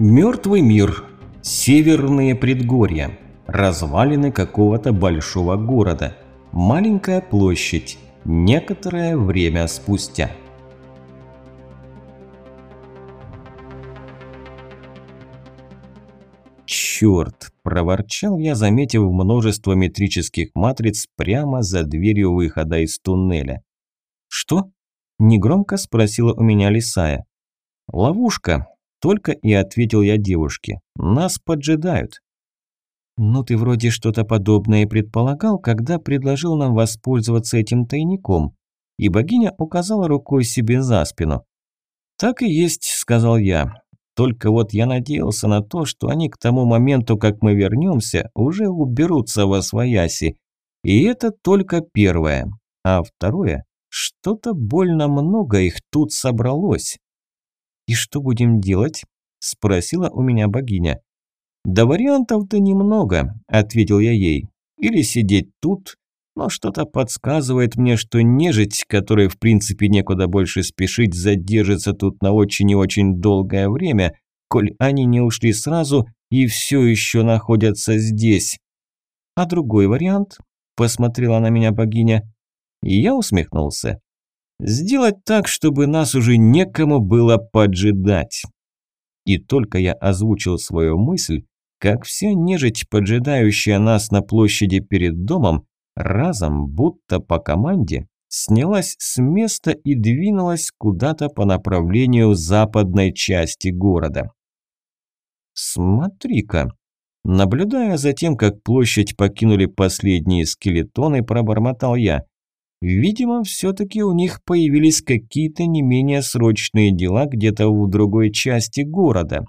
Мертвый мир. Северные предгорья. Развалины какого-то большого города. Маленькая площадь. Некоторое время спустя. «Черт!» – проворчал я, заметив множество метрических матриц прямо за дверью выхода из туннеля. «Что?» – негромко спросила у меня Лисая. «Ловушка», только и ответил я девушке. Нас поджидают. Ну ты вроде что-то подобное предполагал, когда предложил нам воспользоваться этим тайником. И богиня указала рукой себе за спину. Так и есть, сказал я. Только вот я надеялся на то, что они к тому моменту, как мы вернемся, уже уберутся во свояси. И это только первое. А второе, что-то больно много их тут собралось. «И что будем делать?» – спросила у меня богиня. «Да вариантов-то немного», – ответил я ей. «Или сидеть тут, но что-то подсказывает мне, что нежить, которой в принципе некуда больше спешить, задержится тут на очень и очень долгое время, коль они не ушли сразу и все еще находятся здесь. А другой вариант?» – посмотрела на меня богиня. И я усмехнулся. Сделать так, чтобы нас уже некому было поджидать. И только я озвучил свою мысль, как вся нежить, поджидающая нас на площади перед домом, разом, будто по команде, снялась с места и двинулась куда-то по направлению западной части города. «Смотри-ка!» Наблюдая за тем, как площадь покинули последние скелетоны, пробормотал я. Видимо, все-таки у них появились какие-то не менее срочные дела где-то в другой части города.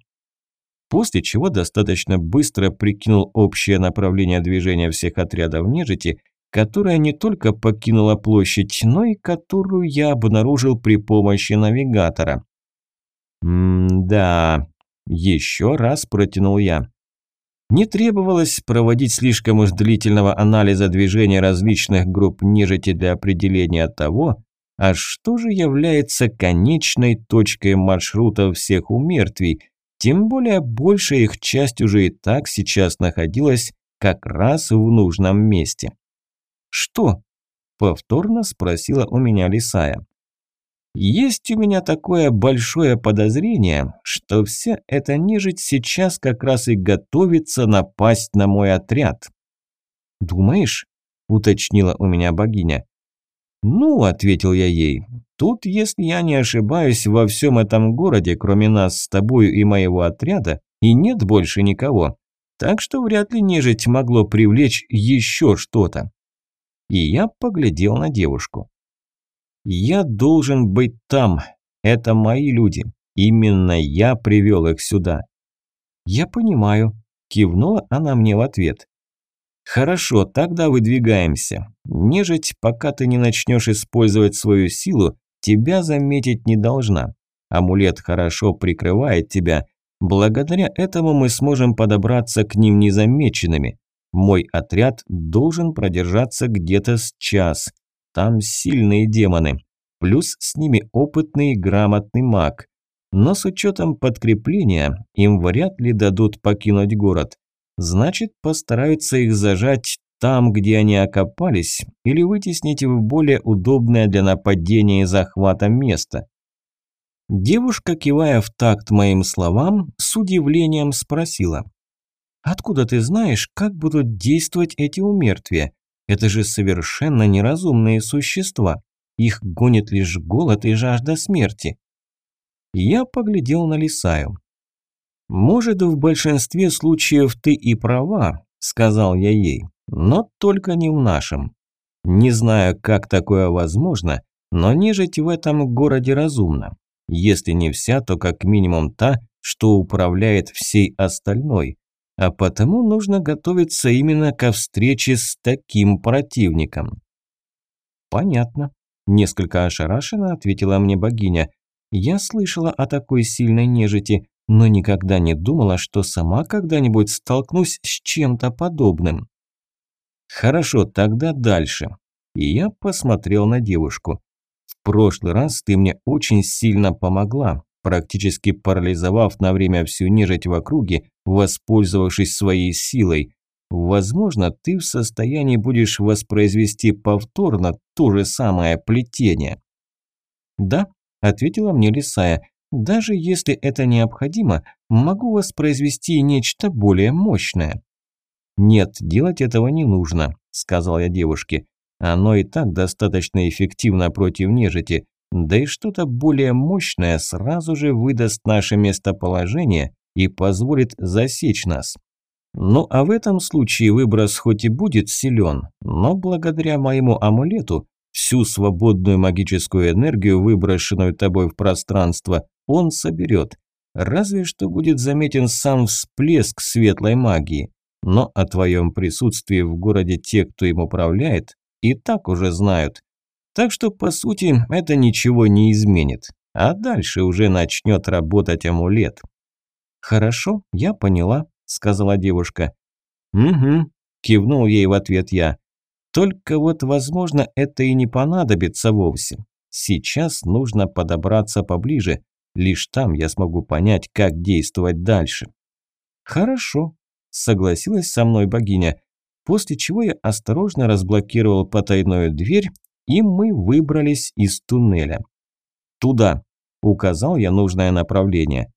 После чего достаточно быстро прикинул общее направление движения всех отрядов нежити, которая не только покинула площадь, но и которую я обнаружил при помощи навигатора. «М-да», – еще раз протянул я. Не требовалось проводить слишком уж длительного анализа движения различных групп нежити для определения того, а что же является конечной точкой маршрута всех умертвий, тем более большая их часть уже и так сейчас находилась как раз в нужном месте. «Что?» – повторно спросила у меня Лисая. Есть у меня такое большое подозрение, что вся эта нежить сейчас как раз и готовится напасть на мой отряд. «Думаешь?» – уточнила у меня богиня. «Ну», – ответил я ей, – «тут, если я не ошибаюсь, во всем этом городе, кроме нас с тобою и моего отряда, и нет больше никого. Так что вряд ли нежить могло привлечь еще что-то». И я поглядел на девушку. Я должен быть там. Это мои люди. Именно я привел их сюда. Я понимаю. Кивнула она мне в ответ. Хорошо, тогда выдвигаемся. Нежить, пока ты не начнешь использовать свою силу, тебя заметить не должна. Амулет хорошо прикрывает тебя. Благодаря этому мы сможем подобраться к ним незамеченными. Мой отряд должен продержаться где-то с час. Там сильные демоны. Плюс с ними опытный и грамотный маг. Но с учетом подкрепления им вряд ли дадут покинуть город. Значит, постараются их зажать там, где они окопались, или вытеснить в более удобное для нападения и захвата место. Девушка, кивая в такт моим словам, с удивлением спросила. «Откуда ты знаешь, как будут действовать эти умертвия? Это же совершенно неразумные существа. Их гонит лишь голод и жажда смерти. Я поглядел на Лисаю. «Может, в большинстве случаев ты и права», – сказал я ей, – «но только не в нашем. Не знаю, как такое возможно, но нежить в этом городе разумна. Если не вся, то как минимум та, что управляет всей остальной а потому нужно готовиться именно ко встрече с таким противником. Понятно. Несколько ошарашенно ответила мне богиня. Я слышала о такой сильной нежити, но никогда не думала, что сама когда-нибудь столкнусь с чем-то подобным. Хорошо, тогда дальше. И я посмотрел на девушку. В прошлый раз ты мне очень сильно помогла, практически парализовав на время всю нежить в округе, воспользовавшись своей силой. Возможно, ты в состоянии будешь воспроизвести повторно то же самое плетение. Да, ответила мне Лисая, даже если это необходимо, могу воспроизвести нечто более мощное. Нет, делать этого не нужно, сказал я девушке. Оно и так достаточно эффективно против нежити, да и что-то более мощное сразу же выдаст наше местоположение и позволит засечь нас. Ну а в этом случае выброс хоть и будет силен, но благодаря моему амулету всю свободную магическую энергию, выброшенную тобой в пространство, он соберет. Разве что будет заметен сам всплеск светлой магии. Но о твоем присутствии в городе те, кто им управляет, и так уже знают. Так что, по сути, это ничего не изменит. А дальше уже начнет работать амулет. «Хорошо, я поняла», – сказала девушка. «Угу», – кивнул ей в ответ я. «Только вот, возможно, это и не понадобится вовсе. Сейчас нужно подобраться поближе. Лишь там я смогу понять, как действовать дальше». «Хорошо», – согласилась со мной богиня, после чего я осторожно разблокировал потайную дверь и мы выбрались из туннеля. «Туда», – указал я нужное направление.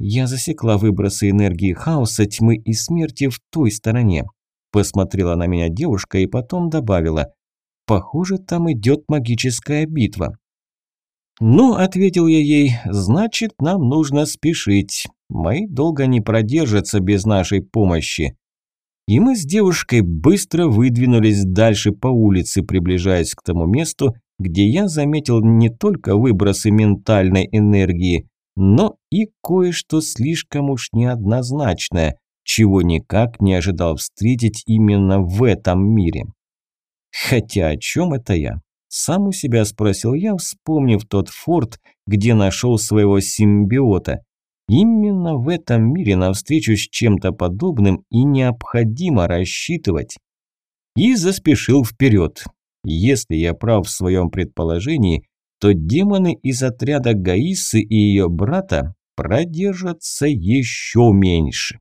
«Я засекла выбросы энергии хаоса, тьмы и смерти в той стороне», – посмотрела на меня девушка и потом добавила. «Похоже, там идет магическая битва». «Ну», – ответил я ей, – «значит, нам нужно спешить. Мои долго не продержатся без нашей помощи. И мы с девушкой быстро выдвинулись дальше по улице, приближаясь к тому месту, где я заметил не только выбросы ментальной энергии, но и кое-что слишком уж неоднозначное, чего никак не ожидал встретить именно в этом мире. Хотя о чем это я? Сам у себя спросил я, вспомнив тот форт, где нашел своего симбиота. Именно в этом мире навстречу с чем-то подобным и необходимо рассчитывать. И заспешил вперед. Если я прав в своем предположении, то демоны из отряда Гаисы и ее брата продержатся еще меньше.